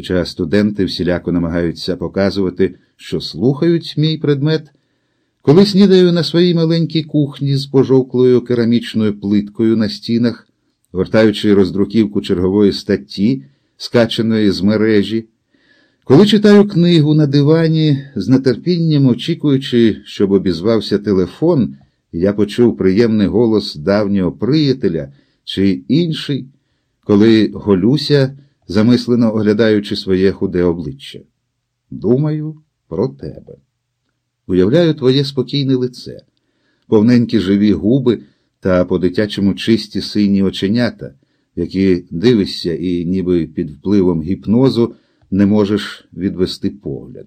хоча студенти всіляко намагаються показувати, що слухають мій предмет. Коли снідаю на своїй маленькій кухні з пожовклою керамічною плиткою на стінах, гортаючи роздруківку чергової статті, скаченої з мережі, коли читаю книгу на дивані, з нетерпінням очікуючи, щоб обізвався телефон, я почув приємний голос давнього приятеля чи інший, коли голюся, замислено оглядаючи своє худе обличчя. Думаю про тебе. Уявляю твоє спокійне лице, повненькі живі губи та по дитячому чисті сині оченята, які дивишся і, ніби під впливом гіпнозу, не можеш відвести погляд.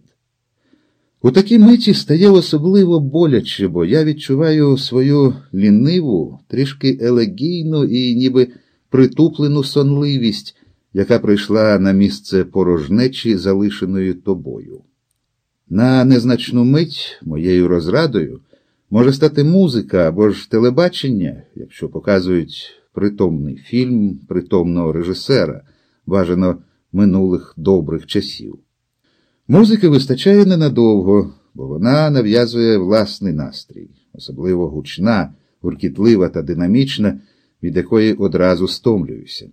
У такій миті стає особливо боляче, бо я відчуваю свою ліниву, трішки елегійну і ніби притуплену сонливість, яка прийшла на місце порожнечі, залишеної тобою. На незначну мить моєю розрадою може стати музика або ж телебачення, якщо показують притомний фільм притомного режисера, бажано минулих добрих часів. Музики вистачає ненадовго, бо вона нав'язує власний настрій, особливо гучна, гуркітлива та динамічна, від якої одразу стомлююся.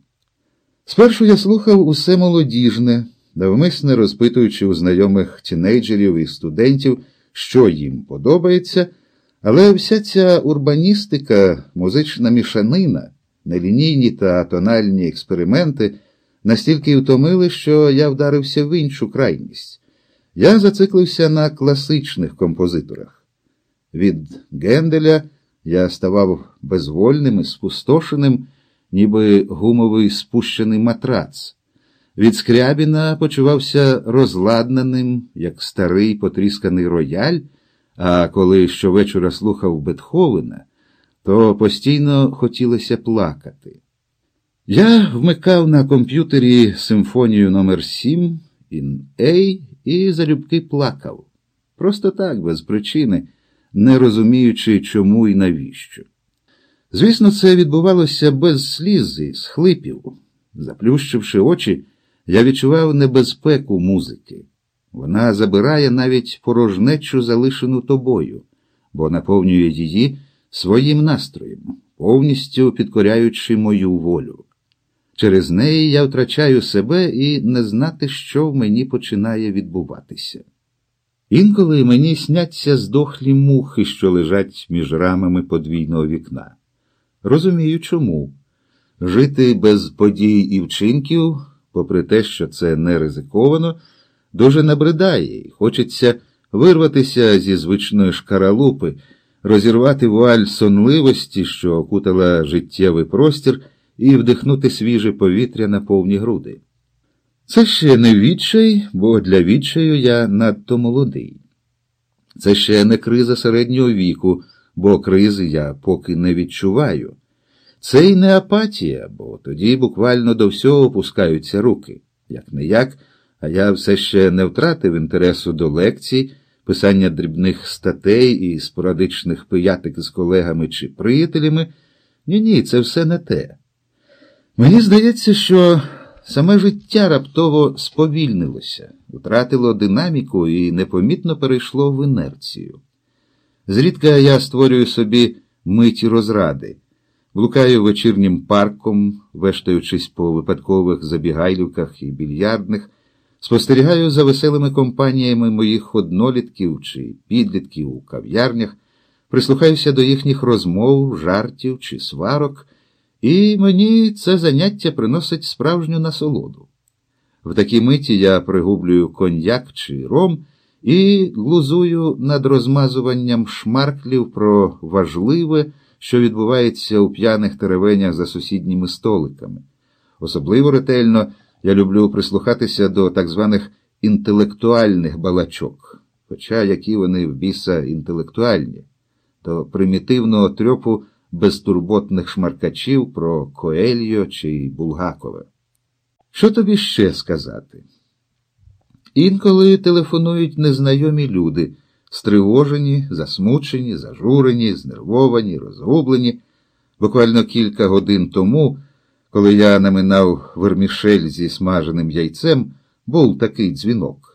Спершу я слухав усе молодіжне, навмисне розпитуючи у знайомих тінейджерів і студентів, що їм подобається, але вся ця урбаністика, музична мішанина, нелінійні та тональні експерименти настільки втомили, що я вдарився в іншу крайність. Я зациклився на класичних композиторах. Від Генделя я ставав безвольним і спустошеним, ніби гумовий спущений матрац. Від Скрябіна почувався розладнаним, як старий потрісканий рояль, а коли щовечора слухав Бетховена, то постійно хотілося плакати. Я вмикав на комп'ютері симфонію номер 7 in A і залюбки плакав. Просто так, без причини, не розуміючи, чому і навіщо. Звісно, це відбувалося без сліз і схлипів. Заплющивши очі, я відчував небезпеку музики. Вона забирає навіть порожнечу, залишену тобою, бо наповнює її своїм настроєм, повністю підкоряючи мою волю. Через неї я втрачаю себе і не знати, що в мені починає відбуватися. Інколи мені сняться здохлі мухи, що лежать між рамами подвійного вікна. Розумію, чому. Жити без подій і вчинків, попри те, що це не ризиковано, дуже набридає, і хочеться вирватися зі звичної шкаралупи, розірвати вуаль сонливості, що окутала життєвий простір і вдихнути свіже повітря на повні груди. Це ще не відчай, бо для відчаю я надто молодий. Це ще не криза середнього віку, бо кризи я поки не відчуваю. Це й не апатія, бо тоді буквально до всього опускаються руки. Як не як, а я все ще не втратив інтересу до лекцій, писання дрібних статей і спорадичних пиятик з колегами чи приятелями. Ні, ні, це все не те. Мені здається, що саме життя раптово сповільнилося, втратило динаміку і непомітно перейшло в інерцію. Зрідка я створюю собі миті розради, блукаю вечірнім парком, вештаючись по випадкових забігайлівках і більярдних, спостерігаю за веселими компаніями моїх однолітків чи підлітків у кав'ярнях, прислухаюся до їхніх розмов, жартів чи сварок. І мені це заняття приносить справжню насолоду. В такій миті я пригублюю коньяк чи ром і глузую над розмазуванням шмарклів про важливе, що відбувається у п'яних теревенях за сусідніми столиками. Особливо ретельно я люблю прислухатися до так званих інтелектуальних балачок, хоча які вони в біса інтелектуальні, до примітивного трьопу безтурботних шмаркачів про Коельо чи Булгакове. Що тобі ще сказати? Інколи телефонують незнайомі люди, стривожені, засмучені, зажурені, знервовані, розгублені. Буквально кілька годин тому, коли я наминав вермішель зі смаженим яйцем, був такий дзвінок.